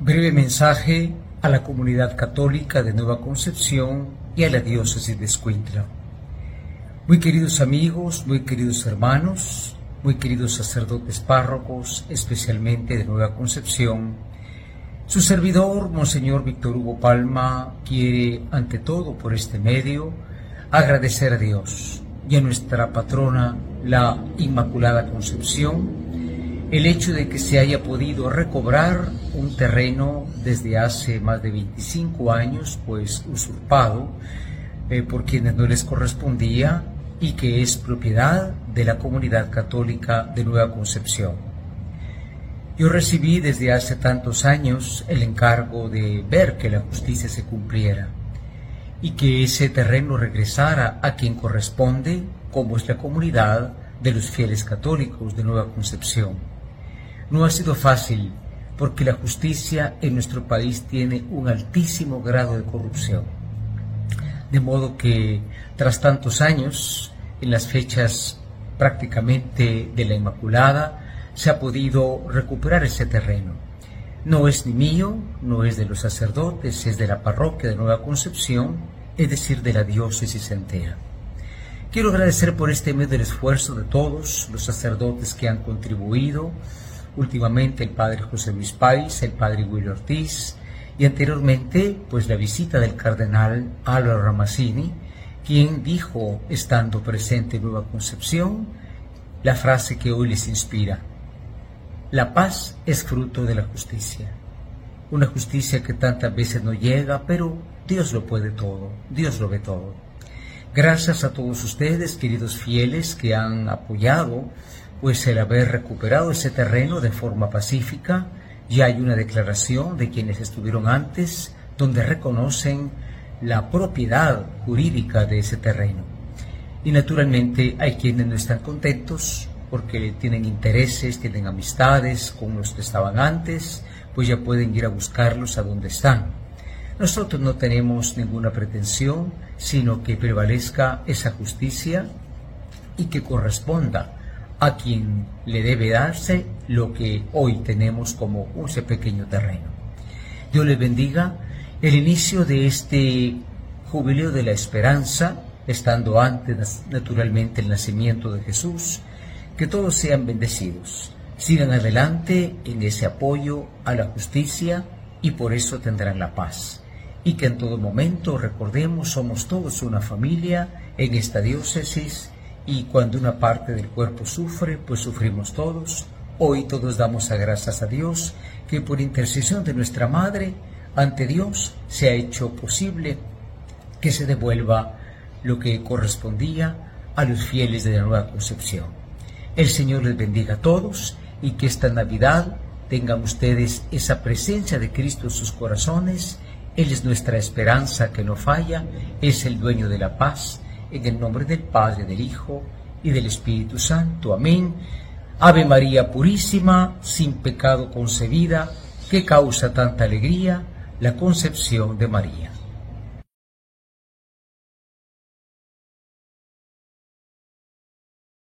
Breve mensaje a la comunidad católica de Nueva Concepción y a la diócesis de Escuintla. Muy queridos amigos, muy queridos hermanos, muy queridos sacerdotes párrocos, especialmente de Nueva Concepción, su servidor, Monseñor Víctor Hugo Palma, quiere, ante todo por este medio, agradecer a Dios y a nuestra patrona, la Inmaculada Concepción, el hecho de que se haya podido recobrar un terreno desde hace más de 25 años, pues usurpado eh, por quienes no les correspondía y que es propiedad de la comunidad católica de Nueva Concepción. Yo recibí desde hace tantos años el encargo de ver que la justicia se cumpliera y que ese terreno regresara a quien corresponde, como es la comunidad de los fieles católicos de Nueva Concepción. No ha sido fácil porque la justicia en nuestro país tiene un altísimo grado de corrupción. De modo que tras tantos años, en las fechas prácticamente de la Inmaculada, se ha podido recuperar ese terreno. No es ni mío, no es de los sacerdotes, es de la parroquia de Nueva Concepción, es decir, de la diócesis entera. Quiero agradecer por este mes del esfuerzo de todos los sacerdotes que han contribuido, últimamente el padre José Luis Páez, el padre Willy Ortiz, y anteriormente pues la visita del cardenal Álvaro Ramazzini, quien dijo, estando presente en Nueva Concepción, la frase que hoy les inspira. La paz es fruto de la justicia. Una justicia que tantas veces no llega, pero Dios lo puede todo, Dios lo ve todo. Gracias a todos ustedes, queridos fieles, que han apoyado pues el haber recuperado ese terreno de forma pacífica. Ya hay una declaración de quienes estuvieron antes donde reconocen la propiedad jurídica de ese terreno. Y naturalmente hay quienes no están contentos porque tienen intereses, tienen amistades con los que estaban antes, pues ya pueden ir a buscarlos a donde están. Nosotros no tenemos ninguna pretensión, sino que prevalezca esa justicia y que corresponda a quien le debe darse lo que hoy tenemos como ese pequeño terreno. Dios les bendiga el inicio de este jubileo de la esperanza, estando antes naturalmente el nacimiento de Jesús, que todos sean bendecidos, sigan adelante en ese apoyo a la justicia y por eso tendrán la paz. Y que en todo momento recordemos somos todos una familia en esta diócesis y cuando una parte del cuerpo sufre, pues sufrimos todos. Hoy todos damos a gracias a Dios que por intercesión de nuestra Madre ante Dios se ha hecho posible que se devuelva lo que correspondía a los fieles de la nueva concepción. El Señor les bendiga a todos y que esta Navidad tengan ustedes esa presencia de Cristo en sus corazones. Él es nuestra esperanza que no falla, es el dueño de la paz. En el nombre del Padre, del Hijo y del Espíritu Santo. Amén. Ave María Purísima, sin pecado concebida, que causa tanta alegría la concepción de María.